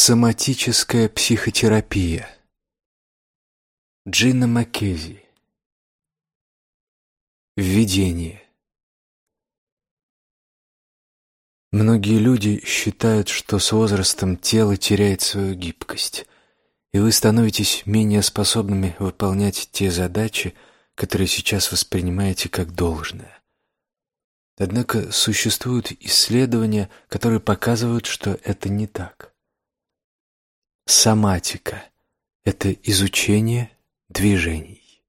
Соматическая психотерапия. Джина Маккези. Введение. Многие люди считают, что с возрастом тело теряет свою гибкость, и вы становитесь менее способными выполнять те задачи, которые сейчас воспринимаете как должное. Однако существуют исследования, которые показывают, что это не так. Соматика – это изучение движений.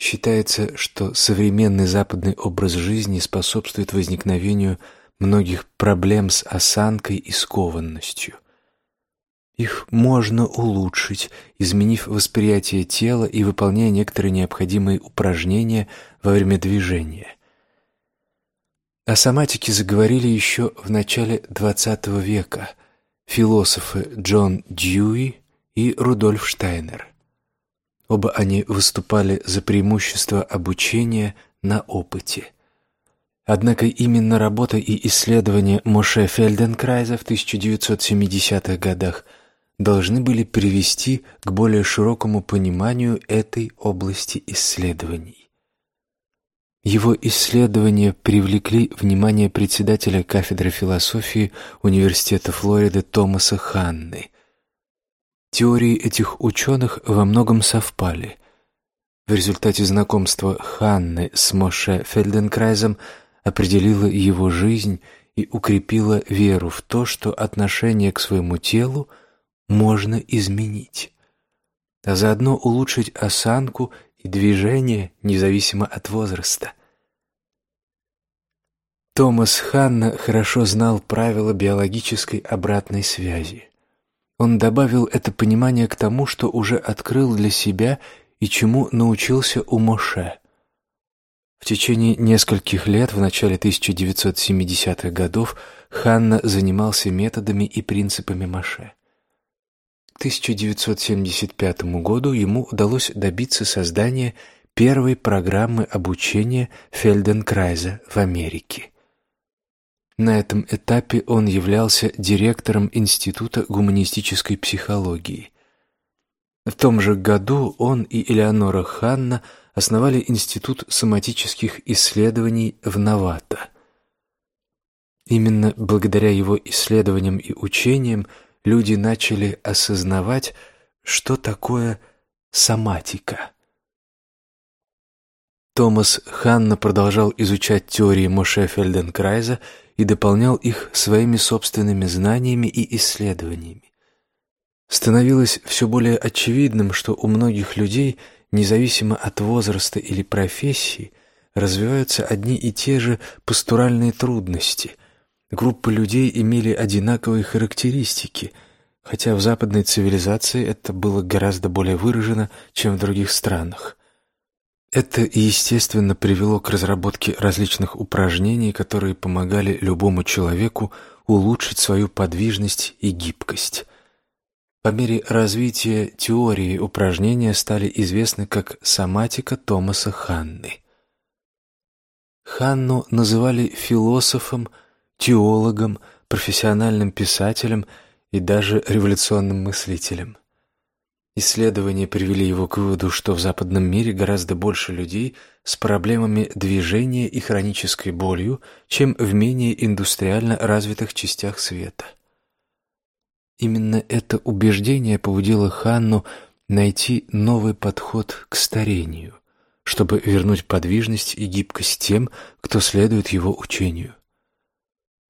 Считается, что современный западный образ жизни способствует возникновению многих проблем с осанкой и скованностью. Их можно улучшить, изменив восприятие тела и выполняя некоторые необходимые упражнения во время движения. О соматике заговорили еще в начале XX века – философы Джон Дьюи и Рудольф Штайнер. Оба они выступали за преимущество обучения на опыте. Однако именно работа и исследования Моше Фельденкрайза в 1970-х годах должны были привести к более широкому пониманию этой области исследований. Его исследования привлекли внимание председателя кафедры философии Университета Флориды Томаса Ханны. Теории этих ученых во многом совпали. В результате знакомства Ханны с Моше Фельденкрайзом определила его жизнь и укрепила веру в то, что отношение к своему телу можно изменить, а заодно улучшить осанку и движение независимо от возраста. Томас Ханна хорошо знал правила биологической обратной связи. Он добавил это понимание к тому, что уже открыл для себя и чему научился у Моше. В течение нескольких лет, в начале 1970-х годов, Ханна занимался методами и принципами Моше. К 1975 году ему удалось добиться создания первой программы обучения Фельденкрайза в Америке. На этом этапе он являлся директором Института гуманистической психологии. В том же году он и Элеонора Ханна основали Институт соматических исследований в Навато. Именно благодаря его исследованиям и учениям люди начали осознавать, что такое соматика. Томас Ханна продолжал изучать теории Моше Фельденкрайза и дополнял их своими собственными знаниями и исследованиями. Становилось все более очевидным, что у многих людей, независимо от возраста или профессии, развиваются одни и те же пастуральные трудности, Группы людей имели одинаковые характеристики, хотя в западной цивилизации это было гораздо более выражено, чем в других странах. Это, естественно, привело к разработке различных упражнений, которые помогали любому человеку улучшить свою подвижность и гибкость. По мере развития теории упражнения стали известны как соматика Томаса Ханны. Ханну называли философом, теологом, профессиональным писателем и даже революционным мыслителем. Исследования привели его к выводу, что в западном мире гораздо больше людей с проблемами движения и хронической болью, чем в менее индустриально развитых частях света. Именно это убеждение побудило Ханну найти новый подход к старению, чтобы вернуть подвижность и гибкость тем, кто следует его учению.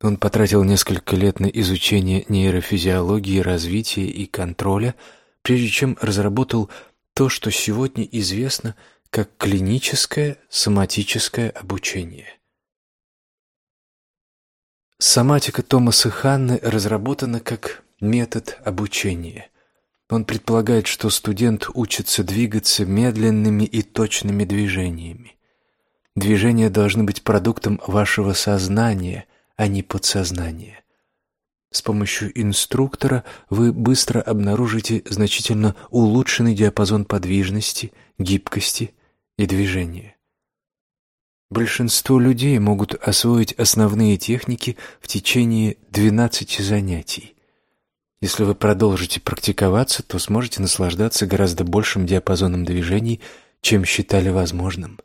Он потратил несколько лет на изучение нейрофизиологии, развития и контроля, прежде чем разработал то, что сегодня известно как клиническое соматическое обучение. Соматика Томаса Ханны разработана как метод обучения. Он предполагает, что студент учится двигаться медленными и точными движениями. Движения должны быть продуктом вашего сознания, а не подсознание. С помощью инструктора вы быстро обнаружите значительно улучшенный диапазон подвижности, гибкости и движения. Большинство людей могут освоить основные техники в течение 12 занятий. Если вы продолжите практиковаться, то сможете наслаждаться гораздо большим диапазоном движений, чем считали возможным.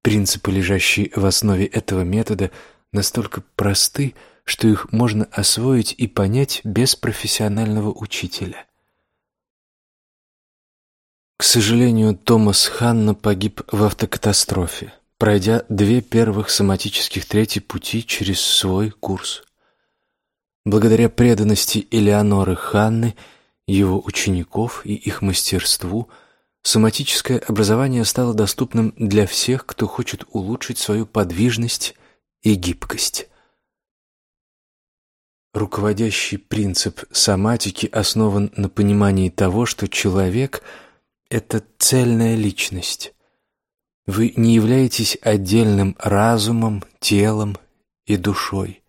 Принципы, лежащие в основе этого метода, настолько просты, что их можно освоить и понять без профессионального учителя. К сожалению, Томас Ханна погиб в автокатастрофе, пройдя две первых соматических трети пути через свой курс. Благодаря преданности Элеоноры Ханны, его учеников и их мастерству, соматическое образование стало доступным для всех, кто хочет улучшить свою подвижность и гибкость. Руководящий принцип соматики основан на понимании того, что человек – это цельная личность. Вы не являетесь отдельным разумом, телом и душой.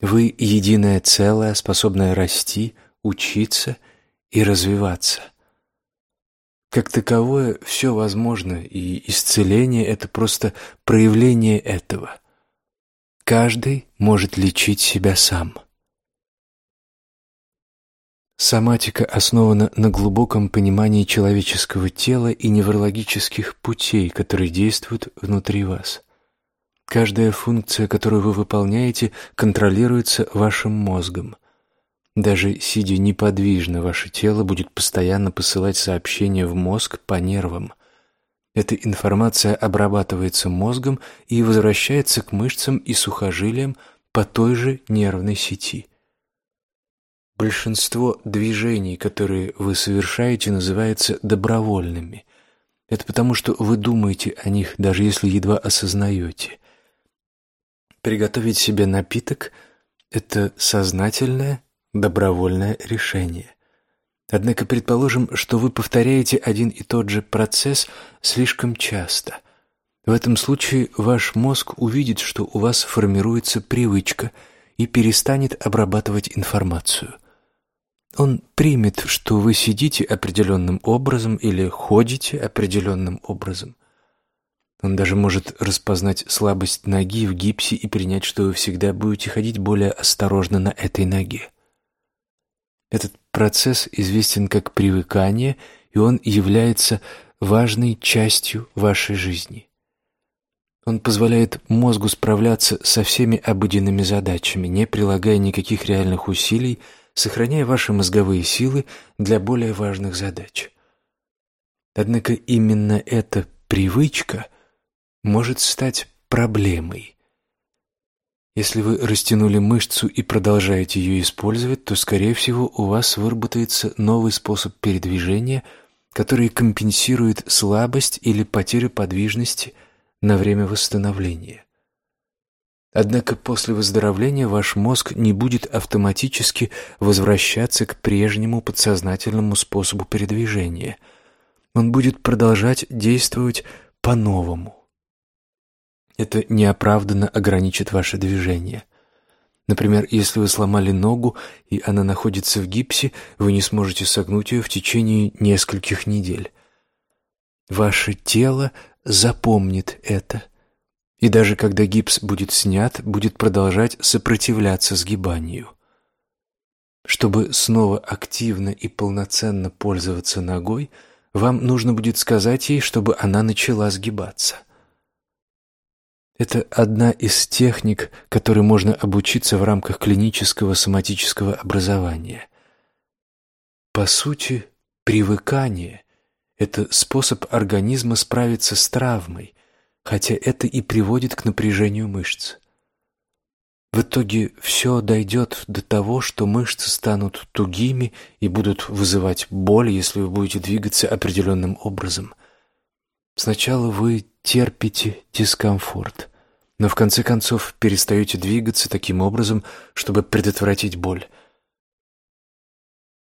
Вы единое целое, способное расти, учиться и развиваться. Как таковое все возможно, и исцеление – это просто проявление этого. Каждый может лечить себя сам. Соматика основана на глубоком понимании человеческого тела и неврологических путей, которые действуют внутри вас. Каждая функция, которую вы выполняете, контролируется вашим мозгом. Даже сидя неподвижно, ваше тело будет постоянно посылать сообщения в мозг по нервам. Эта информация обрабатывается мозгом и возвращается к мышцам и сухожилиям по той же нервной сети. Большинство движений, которые вы совершаете, называются добровольными. Это потому, что вы думаете о них, даже если едва осознаете. Приготовить себе напиток – это сознательное, добровольное решение. Однако предположим, что вы повторяете один и тот же процесс слишком часто. В этом случае ваш мозг увидит, что у вас формируется привычка и перестанет обрабатывать информацию. Он примет, что вы сидите определенным образом или ходите определенным образом – он даже может распознать слабость ноги в гипсе и принять, что вы всегда будете ходить более осторожно на этой ноге. Этот процесс известен как привыкание, и он является важной частью вашей жизни. Он позволяет мозгу справляться со всеми обыденными задачами, не прилагая никаких реальных усилий, сохраняя ваши мозговые силы для более важных задач. Однако именно эта привычка – может стать проблемой. Если вы растянули мышцу и продолжаете ее использовать, то, скорее всего, у вас выработается новый способ передвижения, который компенсирует слабость или потерю подвижности на время восстановления. Однако после выздоровления ваш мозг не будет автоматически возвращаться к прежнему подсознательному способу передвижения. Он будет продолжать действовать по-новому это неоправданно ограничит ваше движение. Например, если вы сломали ногу, и она находится в гипсе, вы не сможете согнуть ее в течение нескольких недель. Ваше тело запомнит это, и даже когда гипс будет снят, будет продолжать сопротивляться сгибанию. Чтобы снова активно и полноценно пользоваться ногой, вам нужно будет сказать ей, чтобы она начала сгибаться. Это одна из техник, которой можно обучиться в рамках клинического соматического образования. По сути, привыкание – это способ организма справиться с травмой, хотя это и приводит к напряжению мышц. В итоге все дойдет до того, что мышцы станут тугими и будут вызывать боль, если вы будете двигаться определенным образом. Сначала вы терпите дискомфорт, но в конце концов перестаете двигаться таким образом, чтобы предотвратить боль.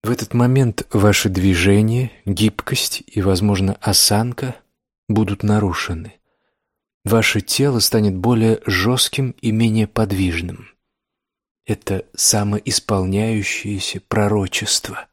В этот момент ваши движения, гибкость и, возможно, осанка будут нарушены. Ваше тело станет более жестким и менее подвижным. Это самоисполняющееся пророчество –